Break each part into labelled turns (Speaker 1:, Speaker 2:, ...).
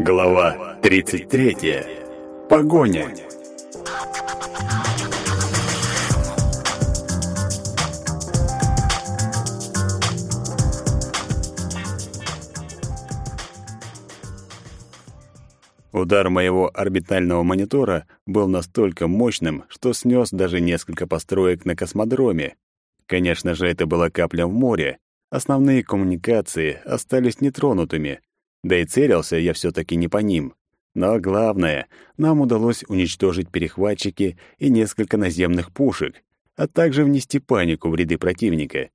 Speaker 1: Глава 33. Погоня. Удар моего орбитального монитора был настолько мощным, что снес даже несколько построек на космодроме. Конечно же, это была капля в море. Основные коммуникации остались нетронутыми, да и целился я все таки не по ним. Но главное, нам удалось уничтожить перехватчики и несколько наземных пушек, а также внести панику в ряды противника.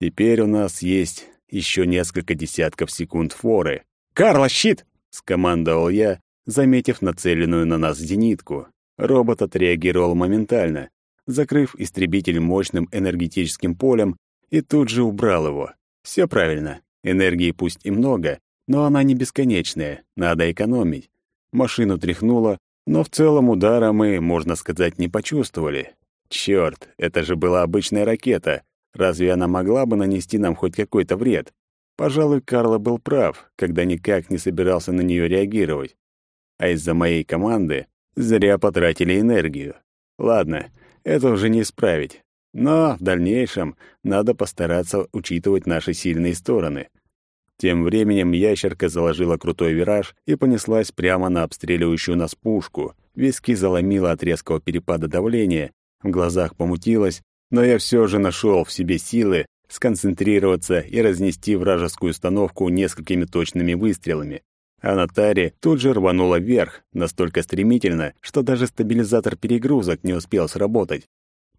Speaker 1: Теперь у нас есть еще несколько десятков секунд форы. «Карла, щит!» — скомандовал я, заметив нацеленную на нас зенитку. Робот отреагировал моментально, закрыв истребитель мощным энергетическим полем и тут же убрал его. Все правильно. Энергии пусть и много, но она не бесконечная, надо экономить. Машину тряхнуло, но в целом удара мы, можно сказать, не почувствовали. Чёрт, это же была обычная ракета. Разве она могла бы нанести нам хоть какой-то вред? Пожалуй, Карло был прав, когда никак не собирался на неё реагировать. А из-за моей команды зря потратили энергию. Ладно, это уже не исправить. Но в дальнейшем надо постараться учитывать наши сильные стороны — тем временем ящерка заложила крутой вираж и понеслась прямо на обстреливающую нас пушку. Виски заломило от резкого перепада давления, в глазах помутилось, но я все же нашел в себе силы сконцентрироваться и разнести вражескую установку несколькими точными выстрелами. А Натари тут же рванула вверх, настолько стремительно, что даже стабилизатор перегрузок не успел сработать.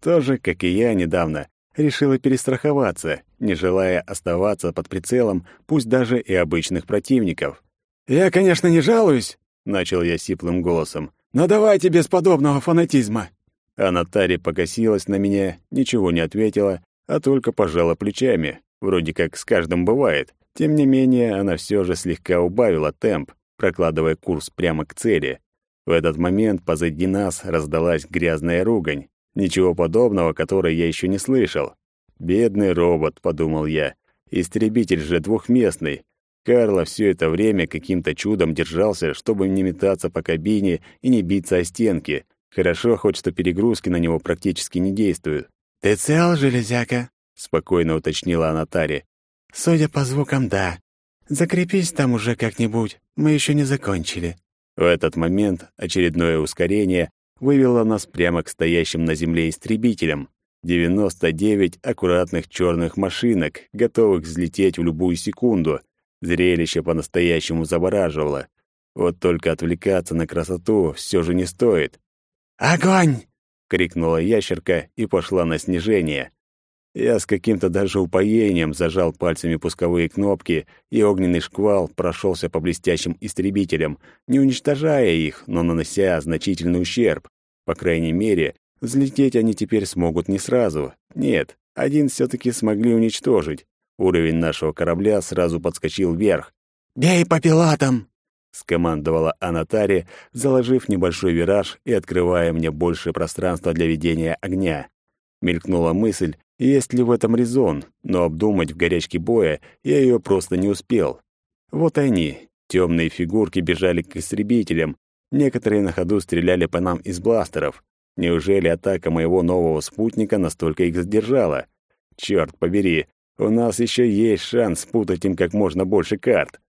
Speaker 1: Тоже, как и я недавно, решила перестраховаться, не желая оставаться под прицелом, пусть даже и обычных противников. «Я, конечно, не жалуюсь», — начал я сиплым голосом, «но давайте без подобного фанатизма». А Натари покосилась на меня, ничего не ответила, а только пожала плечами. Вроде как с каждым бывает. Тем не менее, она все же слегка убавила темп, прокладывая курс прямо к цели. В этот момент позади нас раздалась грязная ругань. Ничего подобного, которое я еще не слышал. «Бедный робот», — подумал я. «Истребитель же двухместный». Карло все это время каким-то чудом держался, чтобы не метаться по кабине и не биться о стенки. Хорошо хоть, что перегрузки на него практически не действуют.
Speaker 2: «Ты цел, железяка?»
Speaker 1: — спокойно уточнила Анатари.
Speaker 2: «Судя по звукам, да. Закрепись там уже как-нибудь, мы еще не закончили».
Speaker 1: В этот момент очередное ускорение, вывела нас прямо к стоящим на земле истребителям. 99 аккуратных черных машинок, готовых взлететь в любую секунду. Зрелище по-настоящему завораживало. Вот только отвлекаться на красоту все же не стоит.
Speaker 2: «Огонь!»
Speaker 1: — крикнула ящерка и пошла на снижение. Я с каким-то даже упоением зажал пальцами пусковые кнопки, и огненный шквал прошелся по блестящим истребителям, не уничтожая их, но нанося значительный ущерб. По крайней мере, взлететь они теперь смогут не сразу. Нет, один все таки смогли уничтожить. Уровень нашего корабля сразу подскочил вверх.
Speaker 2: «Бей по пилотам!»
Speaker 1: — скомандовала Анатари, заложив небольшой вираж и открывая мне больше пространства для ведения огня. Мелькнула мысль, есть ли в этом резон, но обдумать в горячке боя я ее просто не успел. Вот они, темные фигурки бежали к истребителям, некоторые на ходу стреляли по нам из бластеров. Неужели атака моего нового спутника настолько их задержала? Черт побери, у нас еще есть шанс спутать им как можно больше карт.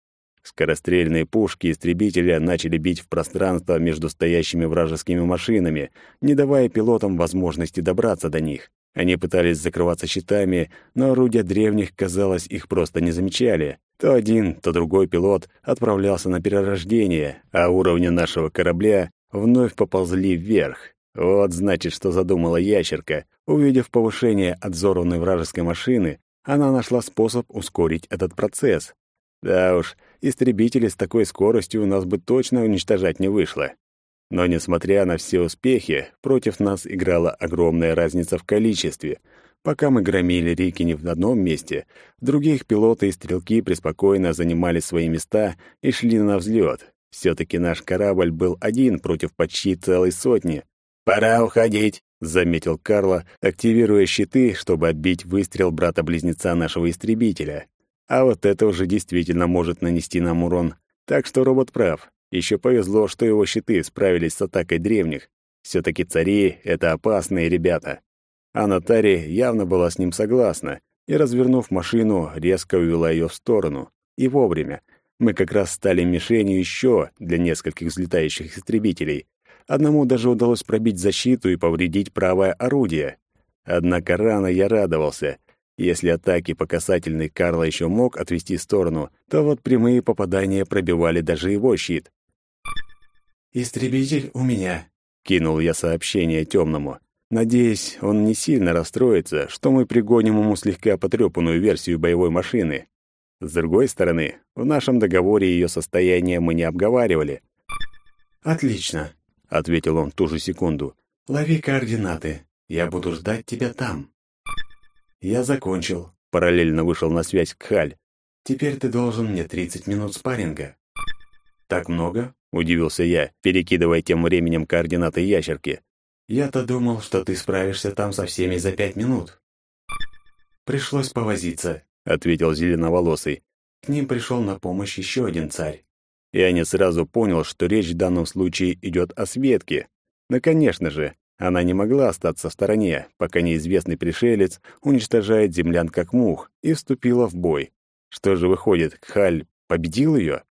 Speaker 1: Скорострельные пушки истребителя начали бить в пространство между стоящими вражескими машинами, не давая пилотам возможности добраться до них. Они пытались закрываться щитами, но орудия древних, казалось, их просто не замечали. То один, то другой пилот отправлялся на перерождение, а уровни нашего корабля вновь поползли вверх. Вот значит, что задумала ящерка. Увидев повышение от взорванной вражеской машины, она нашла способ ускорить этот процесс. Да уж, истребители с такой скоростью у нас бы точно уничтожать не вышло. Но, несмотря на все успехи, против нас играла огромная разница в количестве. Пока мы громили реки не в одном месте, других пилоты и стрелки преспокойно занимали свои места и шли на взлет. Все-таки наш корабль был один против почти целой сотни. «Пора уходить», — заметил Карло, активируя щиты, чтобы отбить выстрел брата-близнеца нашего истребителя. А вот это уже действительно может нанести нам урон. Так что робот прав. Еще повезло, что его щиты справились с атакой древних. все таки цари — это опасные ребята. А Натари явно была с ним согласна и, развернув машину, резко увела ее в сторону. И вовремя. Мы как раз стали мишенью еще для нескольких взлетающих истребителей. Одному даже удалось пробить защиту и повредить правое орудие. Однако рано я радовался. Если атаки по касательной Карла еще мог отвести в сторону, то вот прямые попадания пробивали даже его щит.
Speaker 2: «Истребитель у меня», —
Speaker 1: кинул я сообщение темному. Надеюсь, он не сильно расстроится, что мы пригоним ему слегка потрепанную версию боевой машины. С другой стороны, в нашем договоре ее состояние мы не обговаривали.
Speaker 2: «Отлично», — ответил он в ту же секунду. «Лови координаты. Я буду ждать тебя там». «Я закончил», — параллельно вышел на связь Кхаль. «Теперь ты должен мне 30 минут спарринга».
Speaker 1: «Так много?» — удивился я, перекидывая тем временем координаты ящерки.
Speaker 2: «Я-то думал, что ты справишься там со всеми за пять минут». «Пришлось повозиться», — ответил зеленоволосый. К ним пришел на помощь еще один царь.
Speaker 1: Я не сразу понял, что речь в данном случае идет о Светке. Но, конечно же, она не могла остаться в стороне, пока неизвестный пришелец уничтожает землян как мух, и вступила в бой. Что же выходит, Халь победил ее?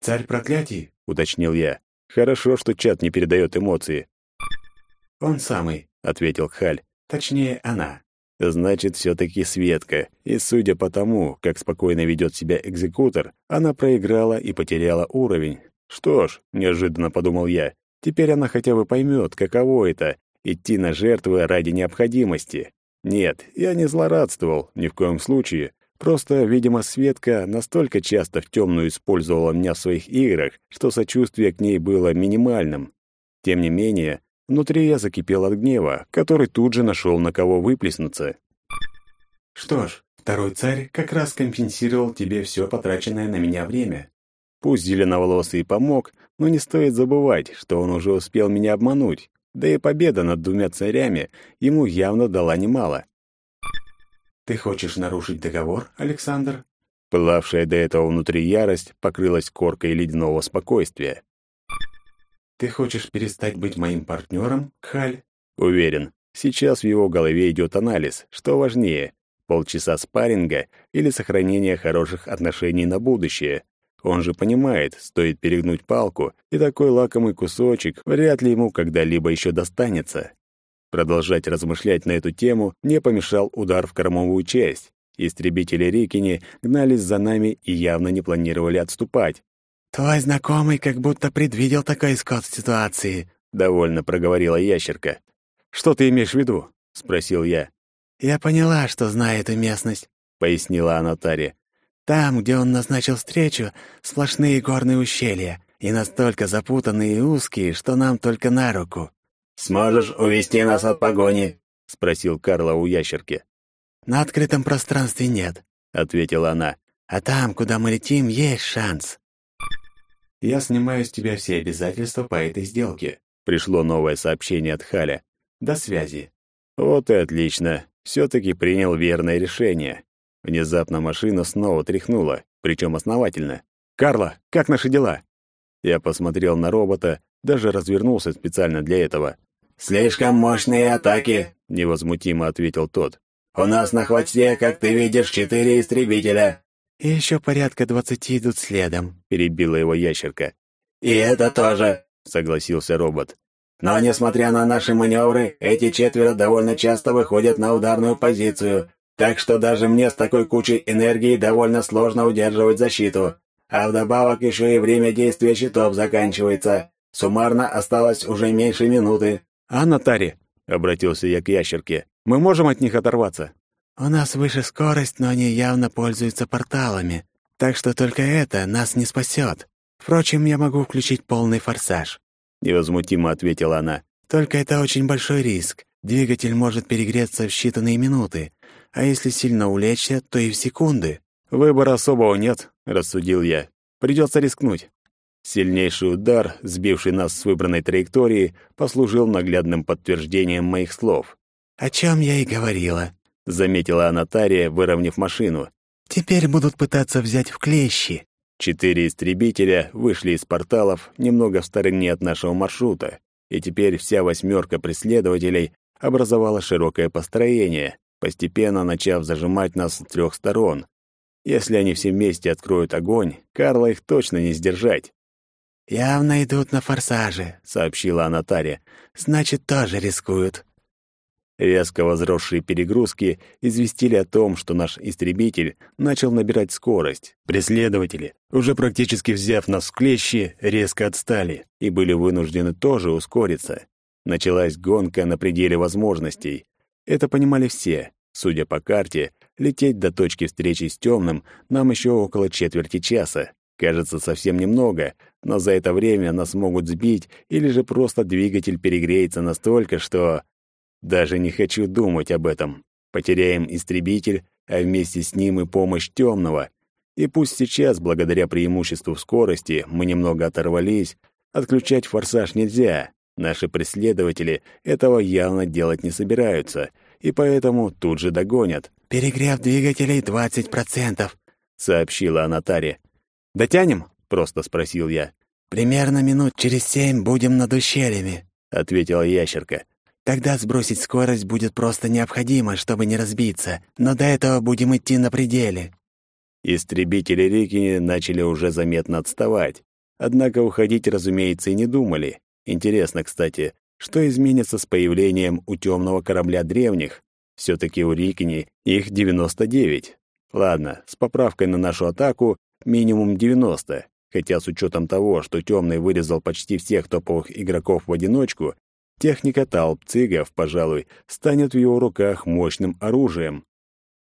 Speaker 2: «Царь проклятий?»
Speaker 1: — уточнил я. Хорошо, что чат не передает эмоции.
Speaker 2: «Он самый», — ответил Халь. «Точнее, она».
Speaker 1: Значит, все-таки Светка. И судя по тому, как спокойно ведет себя экзекутор, она проиграла и потеряла уровень. Что ж, неожиданно подумал я, теперь она хотя бы поймет, каково это — идти на жертвы ради необходимости. Нет, я не злорадствовал, ни в коем случае. Просто, видимо, Светка настолько часто в темную использовала меня в своих играх, что сочувствие к ней было минимальным. Тем не менее, Внутри я закипел от гнева, который тут же нашел на кого выплеснуться.
Speaker 2: «Что ж, второй царь как раз компенсировал тебе все потраченное на меня время».
Speaker 1: Пусть зеленоволосый помог, но не стоит забывать, что он уже успел меня обмануть. Да и победа над двумя царями ему явно дала немало.
Speaker 2: «Ты хочешь нарушить договор, Александр?»
Speaker 1: Пылавшая до этого внутри ярость покрылась коркой ледяного спокойствия.
Speaker 2: «Ты хочешь перестать быть моим партнером, Кхаль?»
Speaker 1: Уверен, сейчас в его голове идет анализ, что важнее, полчаса спарринга или сохранение хороших отношений на будущее. Он же понимает, стоит перегнуть палку, и такой лакомый кусочек вряд ли ему когда-либо еще достанется. Продолжать размышлять на эту тему мне помешал удар в кормовую часть. Истребители Рикини гнались за нами и явно не планировали отступать.
Speaker 2: «Твой знакомый как будто предвидел такой исход ситуации», —
Speaker 1: довольно проговорила ящерка. «Что ты имеешь в виду?» — спросил я.
Speaker 2: «Я поняла, что знаю эту местность», — пояснила Анатария. «Там, где он назначил встречу, сплошные горные ущелья, и настолько запутанные и узкие, что нам только на руку».
Speaker 3: «Сможешь увести нас от погони?»
Speaker 1: — спросил Карла у ящерки.
Speaker 2: «На открытом пространстве нет», — ответила она. «А там, куда мы летим, есть шанс». Я снимаю с тебя все обязательства по этой сделке.
Speaker 1: Пришло новое сообщение от Халя.
Speaker 2: До связи.
Speaker 1: Вот и отлично. Все-таки принял верное решение. Внезапно машина снова тряхнула, причем основательно. «Карла, как наши дела?» Я посмотрел на робота, даже развернулся специально для этого.
Speaker 3: «Слишком мощные атаки», —
Speaker 1: невозмутимо ответил тот.
Speaker 3: «У нас на хвосте, как ты видишь, четыре истребителя.
Speaker 2: «И еще порядка двадцати идут следом», —
Speaker 1: перебила его ящерка.
Speaker 3: «И это тоже», —
Speaker 1: согласился робот.
Speaker 3: «Но, несмотря на наши маневры, эти четверо довольно часто выходят на ударную позицию, так что даже мне с такой кучей энергии довольно сложно удерживать защиту. А вдобавок еще и время действия щитов заканчивается. Суммарно осталось уже меньше минуты».
Speaker 1: «А, Натари?» — обратился я к ящерке. «Мы можем от них оторваться?»
Speaker 2: «У нас выше скорость, но они явно пользуются порталами, так что только это нас не спасет. Впрочем, я могу включить полный форсаж», —
Speaker 1: невозмутимо ответила она.
Speaker 2: «Только это очень большой риск. Двигатель может перегреться в считанные минуты, а если сильно улечься, то и в секунды».
Speaker 1: «Выбора особого нет», — рассудил я. «Придется рискнуть». Сильнейший удар, сбивший нас с выбранной траектории, послужил наглядным подтверждением моих слов.
Speaker 2: «О чем я и говорила», —
Speaker 1: заметила Анатария, выровняв машину.
Speaker 2: «Теперь будут пытаться взять в клещи».
Speaker 1: Четыре истребителя вышли из порталов немного в стороне от нашего маршрута, и теперь вся восьмерка преследователей образовала широкое построение, постепенно начав зажимать нас с трех сторон. Если они все вместе откроют огонь, Карла их точно не сдержать.
Speaker 2: «Явно идут на форсаже», — сообщила Анатария. «Значит, тоже рискуют».
Speaker 1: Резко возросшие перегрузки известили о том, что наш истребитель начал набирать скорость. Преследователи, уже практически взяв нас в клещи, резко отстали и были вынуждены тоже ускориться. Началась гонка на пределе возможностей. Это понимали все. Судя по карте, лететь до точки встречи с темным нам еще около четверти часа. Кажется, совсем немного, но за это время нас могут сбить или же просто двигатель перегреется настолько, что... Даже не хочу думать об этом. Потеряем истребитель, а вместе с ним и помощь темного. И пусть сейчас, благодаря преимуществу в скорости, мы немного оторвались, отключать форсаж нельзя. Наши преследователи этого явно делать не собираются, и поэтому тут же догонят.
Speaker 2: «Перегрев двигателей 20%, —
Speaker 1: сообщила Анатария. «Дотянем?» — просто спросил я.
Speaker 2: «Примерно минут через семь будем над ущельями», — ответила ящерка. Тогда сбросить скорость будет просто необходимо, чтобы не разбиться, но до этого будем идти на пределе».
Speaker 1: Истребители Рикини начали уже заметно отставать. Однако уходить, разумеется, и не думали. Интересно, кстати, что изменится с появлением у темного корабля древних? все таки у Рикини их 99. Ладно, с поправкой на нашу атаку минимум 90. Хотя с учетом того, что темный вырезал почти всех топовых игроков в одиночку, Техника талп цигов, пожалуй, станет в его руках мощным оружием.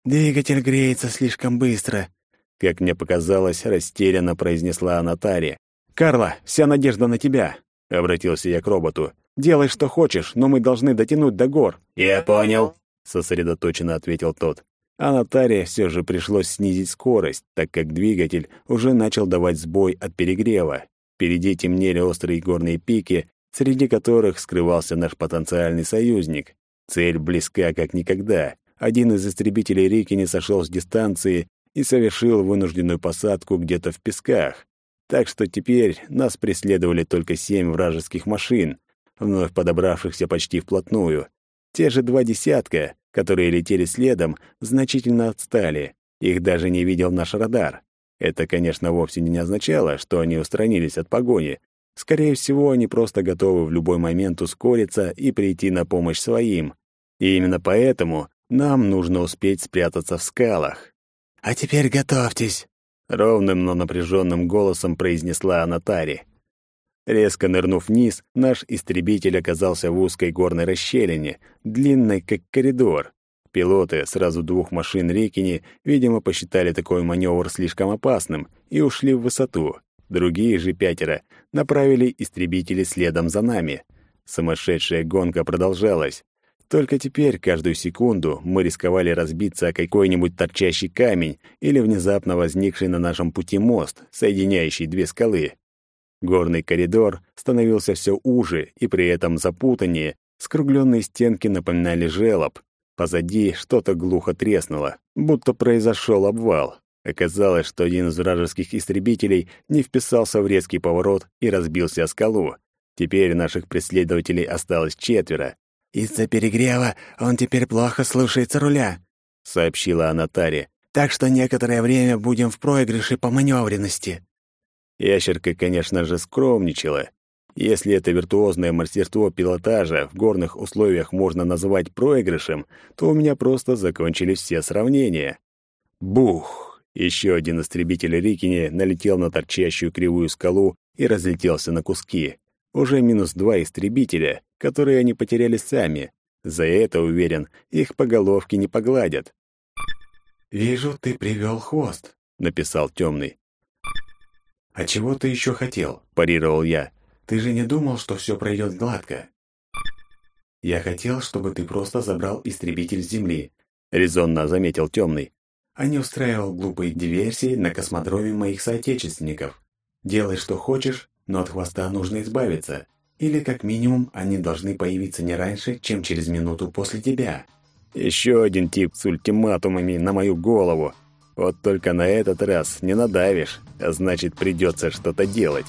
Speaker 2: «Двигатель греется слишком быстро», —
Speaker 1: как мне показалось, растерянно произнесла Анатария. «Карла, вся надежда на тебя», — обратился я к роботу. «Делай, что хочешь, но мы должны дотянуть до гор».
Speaker 3: «Я понял», —
Speaker 1: сосредоточенно ответил тот. А Натаре все же пришлось снизить скорость, так как двигатель уже начал давать сбой от перегрева. Впереди темнели острые горные пики, среди которых скрывался наш потенциальный союзник. Цель близка как никогда. Один из истребителей Рики не сошел с дистанции и совершил вынужденную посадку где-то в песках. Так что теперь нас преследовали только семь вражеских машин, вновь подобравшихся почти вплотную. Те же два десятка, которые летели следом, значительно отстали. Их даже не видел наш радар. Это, конечно, вовсе не означало, что они устранились от погони, Скорее всего, они просто готовы в любой момент ускориться и прийти на помощь своим. И именно поэтому нам нужно успеть спрятаться в скалах.
Speaker 2: «А теперь готовьтесь», —
Speaker 1: ровным, но напряженным голосом произнесла Анатари. Резко нырнув вниз, наш истребитель оказался в узкой горной расщелине, длинной, как коридор. Пилоты сразу двух машин Рикини, видимо, посчитали такой маневр слишком опасным и ушли в высоту. Другие же пятеро направили истребители следом за нами. Сумасшедшая гонка продолжалась. Только теперь каждую секунду мы рисковали разбиться о какой-нибудь торчащий камень или внезапно возникший на нашем пути мост, соединяющий две скалы. Горный коридор становился все уже и при этом запутаннее, скругленные стенки напоминали желоб. Позади что-то глухо треснуло, будто произошел обвал. Оказалось, что один из вражеских истребителей не вписался в резкий поворот и разбился о скалу. Теперь наших преследователей осталось четверо.
Speaker 2: «Из-за перегрева он теперь плохо слушается руля», — сообщила Анатария. «Так что некоторое время будем в проигрыше по маневренности».
Speaker 1: Ящерка, конечно же, скромничала. Если это виртуозное мастерство пилотажа в горных условиях можно назвать проигрышем, то у меня просто закончились все сравнения. Бух! Еще один истребитель Рикини налетел на торчащую кривую скалу и разлетелся на куски. Уже минус два истребителя, которые они потеряли сами. За это, уверен, их по головке не погладят.
Speaker 2: «Вижу, ты привел хвост», — написал темный. «А чего ты еще хотел?» — парировал я. «Ты же не думал, что все пройдет гладко?» «Я хотел, чтобы ты просто забрал истребитель с земли», — резонно заметил темный а не устраивал глупые диверсии на космодроме моих соотечественников. Делай, что хочешь, но от хвоста нужно избавиться. Или, как минимум, они должны появиться не раньше, чем через минуту после тебя.
Speaker 1: Еще один тип с ультиматумами на мою голову. Вот только на этот раз не надавишь. а значит, придется что-то делать.